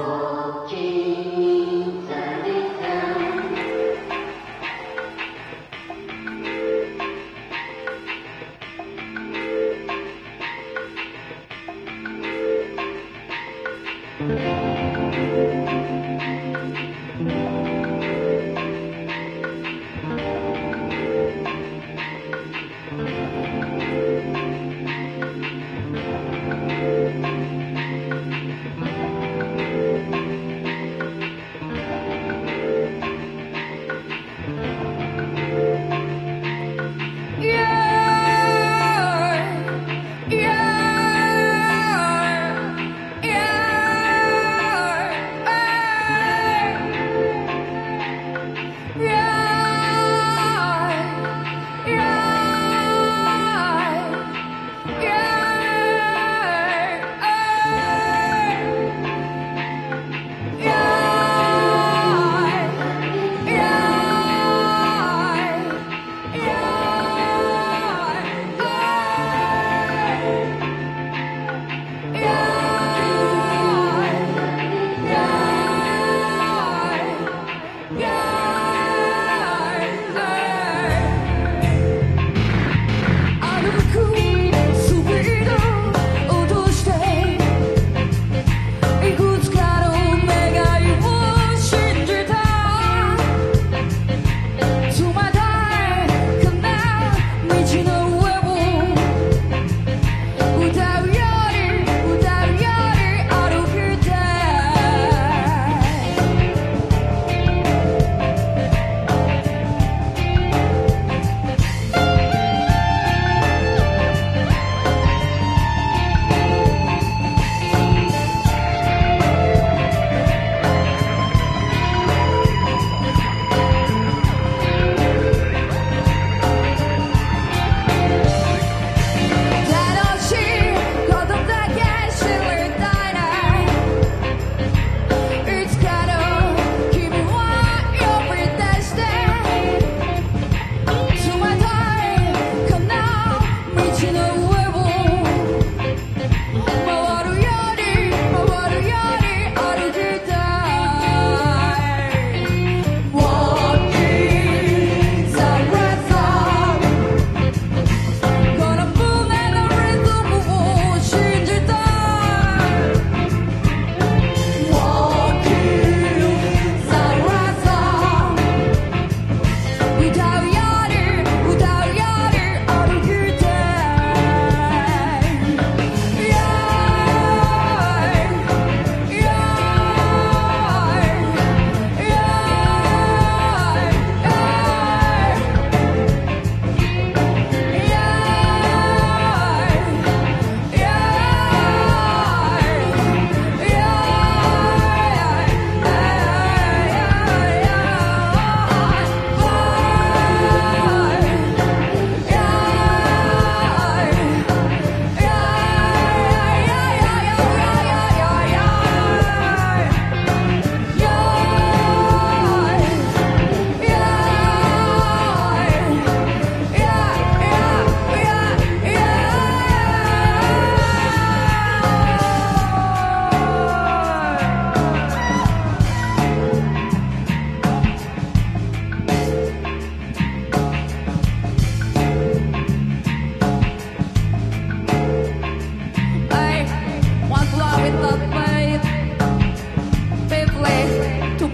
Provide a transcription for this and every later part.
Sunday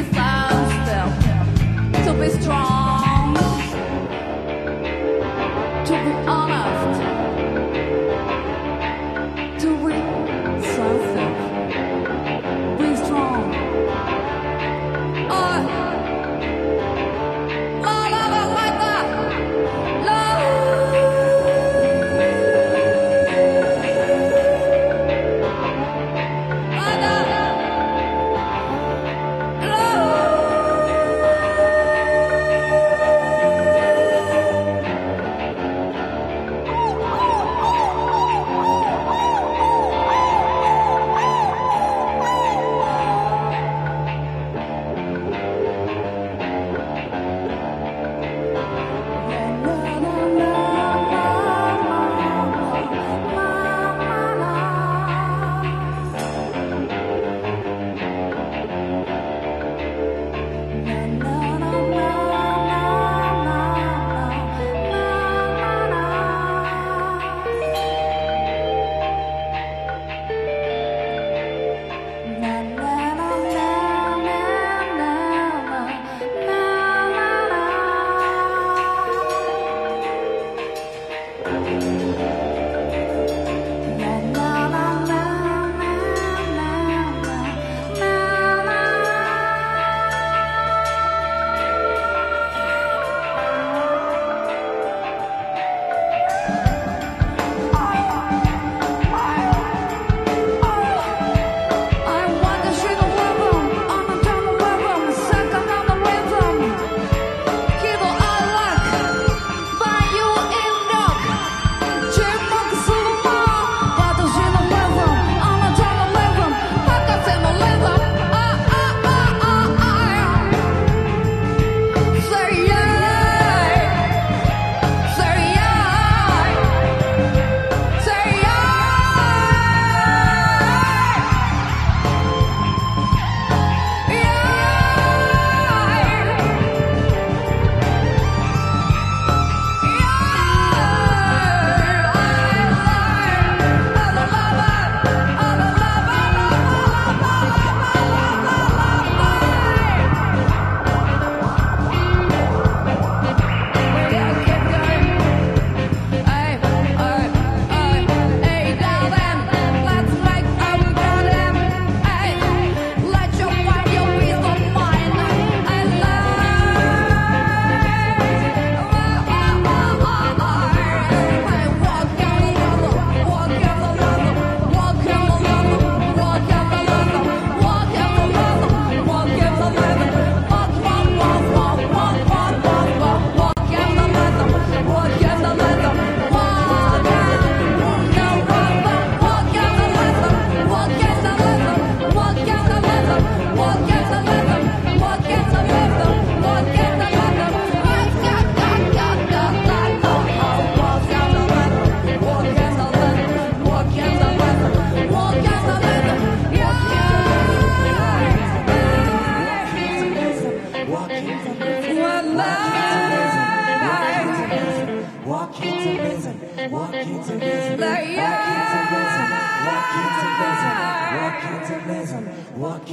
with love.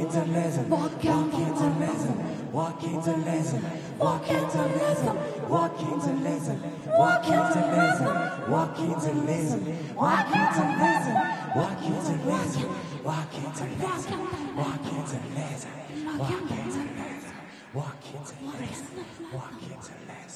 Into lesson, walk into lesson, walk into lesson, walk into lesson, walk into lesson, walk into lesson, walk into lesson, walk into lesson, walk into lesson, walk into lesson, walk into lesson, walk into lesson, walk into lesson, walk into lesson,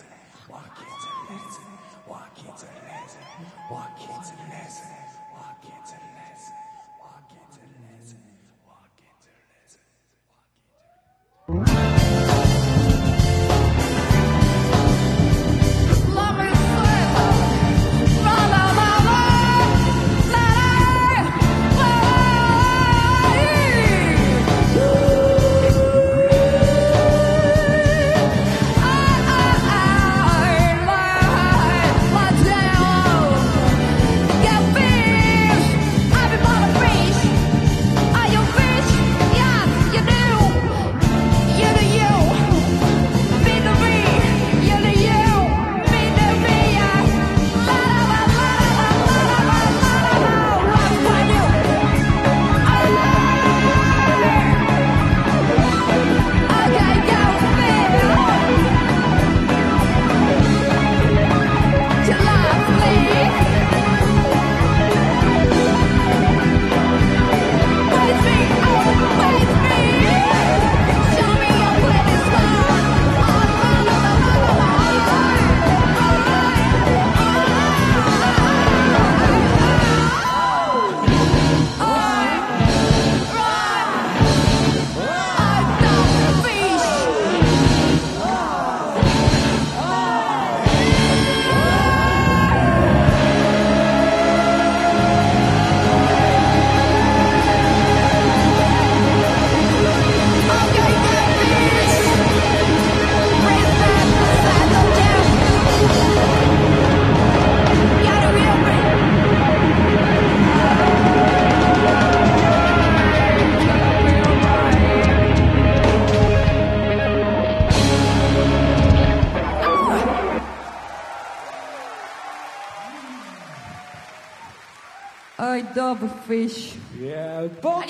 I love fish. いやありがとう。イ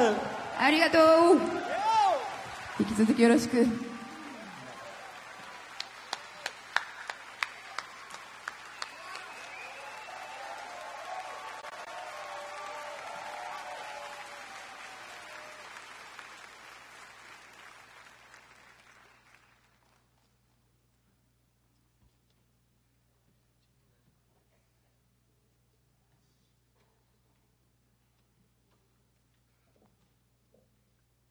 エイ。ありがとう。引き続きよろしく。